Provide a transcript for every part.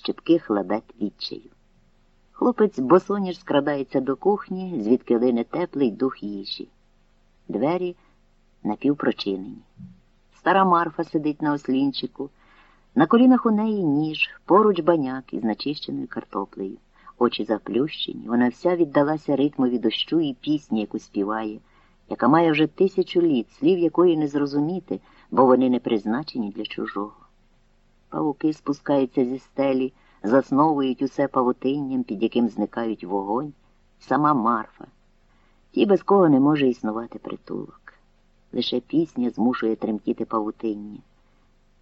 щепки хлебет відчаю. Хлопець босоніж скрадається до кухні, звідки лине теплий дух їжі. Двері напівпрочинені. Стара Марфа сидить на ослінчику, на колінах у неї ніж, поруч баняк із начищеною картоплею, очі заплющені, вона вся віддалася ритмові дощу і пісні, яку співає, яка має вже тисячу літ, слів якої не зрозуміти, бо вони не призначені для чужого. Павуки спускаються зі стелі, засновують усе павутинням, під яким зникають вогонь, сама Марфа. Ті, без кого не може існувати притулок. Лише пісня змушує тремтіти павутиння.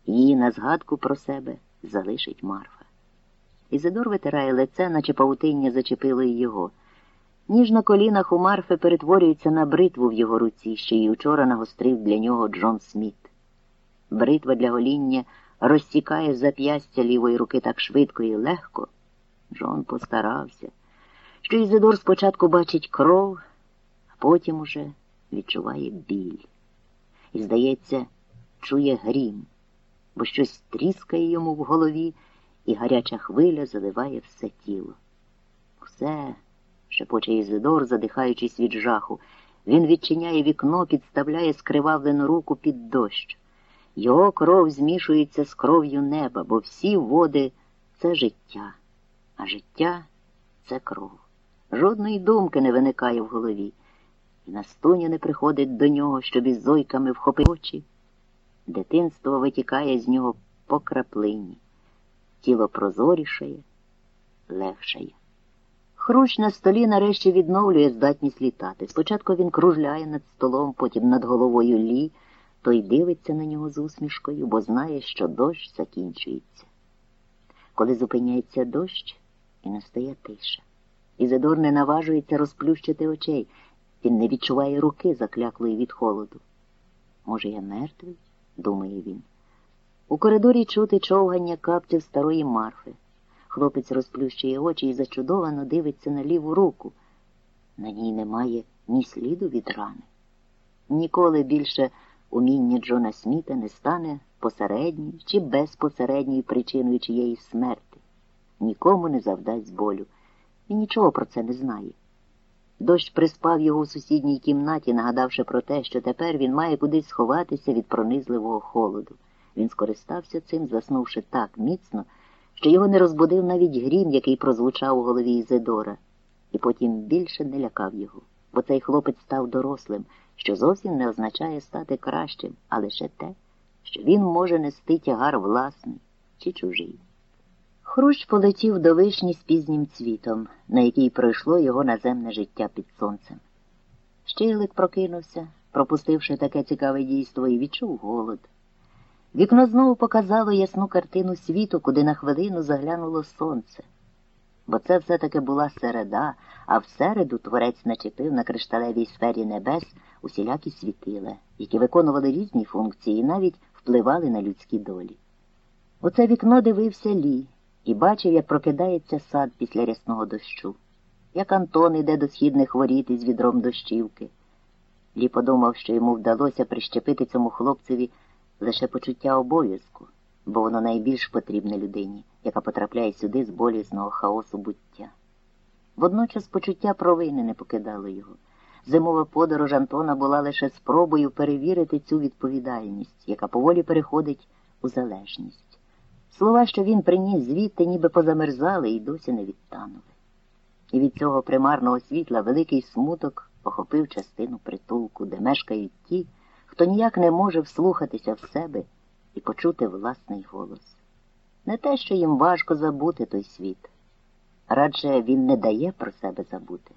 Її на згадку про себе залишить Марфа. Ізидор витирає лице, наче павутиння зачепило й його. Ніж на колінах у Марфи перетворюється на бритву в його руці, що й учора нагострив для нього Джон Сміт. Бритва для гоління розсікає зап'ястя лівої руки так швидко і легко. Джон постарався, що Ізидор спочатку бачить кров, а потім уже відчуває біль. І, здається, чує грім, бо щось тріскає йому в голові, і гаряча хвиля заливає все тіло. Все, шепоче Ізидор, задихаючись від жаху, він відчиняє вікно, підставляє скривавлену руку під дощ. Його кров змішується з кров'ю неба, бо всі води це життя, а життя це кров. Жодної думки не виникає в голові, і на стуні не приходить до нього, щоб із зойками вхопити очі. Дитинство витікає з нього по краплині, тіло прозорішає, легшає. Хрущ на столі нарешті відновлює здатність літати. Спочатку він кружляє над столом, потім над головою лі той дивиться на нього з усмішкою, бо знає, що дощ закінчується. Коли зупиняється дощ, і настає тиша. Ізидор не наважується розплющити очей. Він не відчуває руки, закляклої від холоду. Може, я мертвий? думає він. У коридорі чути човгання капців старої марфи. Хлопець розплющує очі і зачудовано дивиться на ліву руку. На ній немає ні сліду від рани. Ніколи більше уміння Джона Сміта не стане посередньою чи безпосередньою причиною чиєї смерти, нікому не завдасть болю і нічого про це не знає. Дощ приспав його у сусідній кімнаті, нагадавши про те, що тепер він має кудись сховатися від пронизливого холоду. Він скористався цим, заснувши так міцно, що його не розбудив навіть грім, який прозвучав у голові Ізидора, і потім більше не лякав його, бо цей хлопець став дорослим що зовсім не означає стати кращим, а лише те, що він може нести тягар власний чи чужий. Хрущ полетів до вишні з пізнім цвітом, на який пройшло його наземне життя під сонцем. Щиглик прокинувся, пропустивши таке цікаве дійство, і відчув голод. Вікно знову показало ясну картину світу, куди на хвилину заглянуло сонце. Бо це все-таки була середа, а в середу творець начепив на кришталевій сфері небес усілякі світила, які виконували різні функції і навіть впливали на людські долі. У це вікно дивився Лі і бачив, як прокидається сад після рясного дощу, як Антон іде до східних воріт із відром дощівки. Лі подумав, що йому вдалося прищепити цьому хлопцеві лише почуття обов'язку, бо воно найбільш потрібне людині, яка потрапляє сюди з болісного хаосу буття. Водночас почуття провини не покидало його. Зимова подорож Антона була лише спробою перевірити цю відповідальність, яка поволі переходить у залежність. Слова, що він приніс звідти, ніби позамерзали і досі не відтанули. І від цього примарного світла великий смуток охопив частину притулку, де мешкають ті, хто ніяк не може вслухатися в себе і почути власний голос. Не те, що їм важко забути той світ, радше він не дає про себе забути.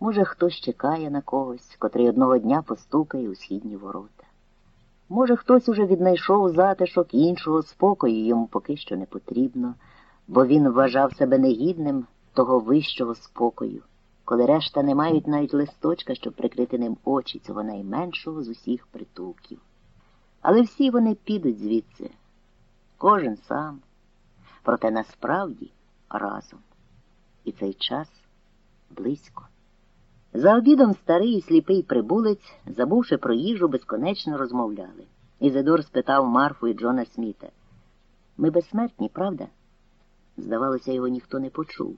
Може, хтось чекає на когось, котрий одного дня постукає у східні ворота. Може, хтось уже віднайшов затишок іншого спокою йому поки що не потрібно, бо він вважав себе негідним того вищого спокою, коли решта не мають навіть листочка, щоб прикрити ним очі цього найменшого з усіх притулків. Але всі вони підуть звідси, кожен сам, проте насправді разом. І цей час близько. За обідом старий і сліпий прибулець, забувши про їжу, безконечно розмовляли. Ізидор спитав Марфу і Джона Сміта. Ми безсмертні, правда? Здавалося, його ніхто не почув.